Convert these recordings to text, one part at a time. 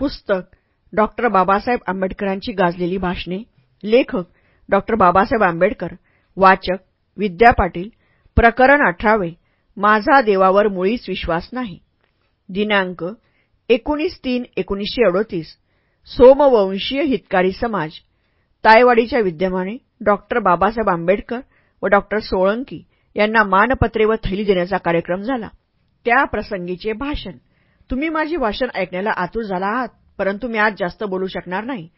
पुस्तक डॉक्टर बाबासाहेब आंबेडकरांची गाजलेली भाषणे लेखक डॉक्टर बाबासाहेब आंबेडकर वाचक विद्या पाटील प्रकरण अठरावे माझा देवावर मुळीच विश्वास नाही. दिनांक एकोणीस तीन एकोणीसशे अडोतीस सोमवंशीय हितकारी समाज तायवाडीच्या विद्यमाने डॉक्टर बाबासाहेब आंबेडकर व डॉक्टर सोळंकी यांना मानपत्रे व थैली देण्याचा कार्यक्रम झाला. त्या प्रसंगीचे भाषण तुम्ही माझे भाषण ऐकण्याला आतुर झाला आहात परंतु मी आज जास्त बोलू शकणार नाही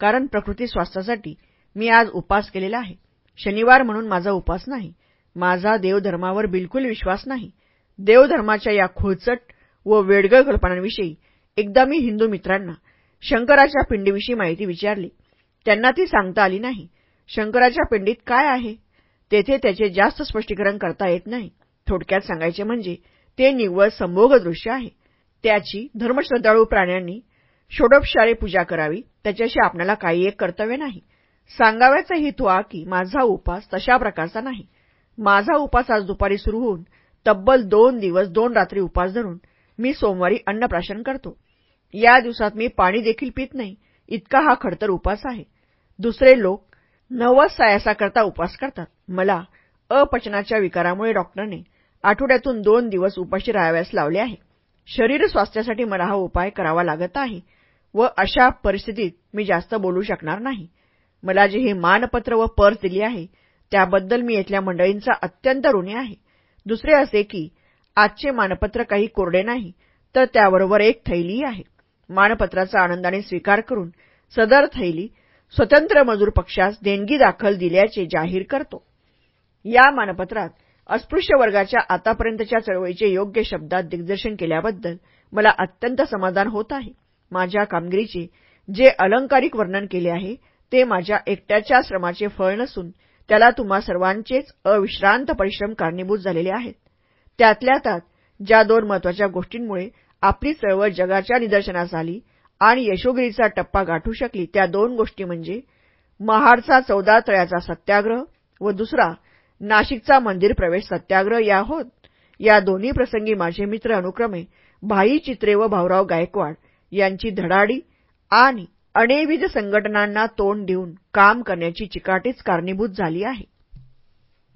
कारण प्रकृती स्वास्थ्यासाठी मी आज उपास केलेला आहे. शनिवार म्हणून माझा उपास नाही. माझा देवधर्मावर बिलकुल विश्वास नाही. देवधर्माच्या या खुळचट व वेडगळ कल्पनांविषयी एकदा मी हिंदू मित्रांना शंकराच्या पिंडीविषयी माहिती विचारली. त्यांना ती सांगता आली नाही. शंकराच्या पिंडीत काय आहे? तेथे त्याचे जास्त स्पष्टीकरण करता येत नाही. थोडक्यात सांगायचे म्हणजे ते निव्वळ संभोग दृश्य आहे. त्याची धर्मश्रद्धाळू प्राण्यांनी षोडपशाळे पूजा करावी. त्याच्याशी आपल्याला काही एक कर्तव्य नाही. सांगाव्याचा हेतू हा की माझा उपास तशा प्रकारचा नाही. माझा उपास आज दुपारी सुरू होऊन तब्बल दोन दिवस दोन रात्री उपास धरून मी सोमवारी अन्नप्राशन करतो. या दिवसात मी पाणी देखील पित नाही. इतका हा खडतर उपास आहे. दुसरे लोक नवस सायासाकरता उपास करतात. मला अपचनाच्या विकारामुळे डॉक्टरने आठवड्यातून दोन दिवस उपाशी राहाव्यास लावले आहे. शरीर स्वास्थ्यासाठी मला हा उपाय करावा लागत आहे व अशा परिस्थितीत मी जास्त बोलू शकणार नाही. मला जे हे मानपत्र व पर्स दिली आहे त्याबद्दल मी इथल्या मंडळींचा अत्यंत ऋणी आहे. दुसरे असे की आजचे मानपत्र काही कोरडे नाही तर त्याबरोबर एक थैलीही आहे. मानपत्राचा आनंदाने स्वीकार करून सदर थैली स्वतंत्र मजूर पक्षास देणगी दाखल दिल्याचे जाहीर करतो. या मानपत्रात अस्पृश्य वर्गाच्या आतापर्यंतच्या चळवळीचे योग्य शब्दात दिग्दर्शन केल्याबद्दल मला अत्यंत समाधान होत आहे. माझ्या कामगिरीचे जे अलंकारिक वर्णन केले आहे ते माझ्या एकट्याच्या श्रमाचे फळ नसून त्याला तुम्हा सर्वांचेच अविश्रांत परिश्रम कारणीभूत झालेले आहेत. त्यातल्या त्यात ज्या दोन महत्त्वाच्या गोष्टींमुळे आपली चळवळ जगाच्या निदर्शनास आली आणि यशोगिरीचा टप्पा गाठू शकली त्या दोन गोष्टी म्हणजे महाडचा चौदा तळ्याचा सत्याग्रह व दुसरा नाशिकचा मंदिर प्रवेश सत्याग्रह या होत. या दोन्ही प्रसंगी माझे मित्र अनुक्रमे भाई चित्रे व भाऊराव गायकवाड यांची धडाडी आणि अनेविध संघटनांना तोंड देऊन काम करण्याची चिकाटीच कारणीभूत झाली आहे.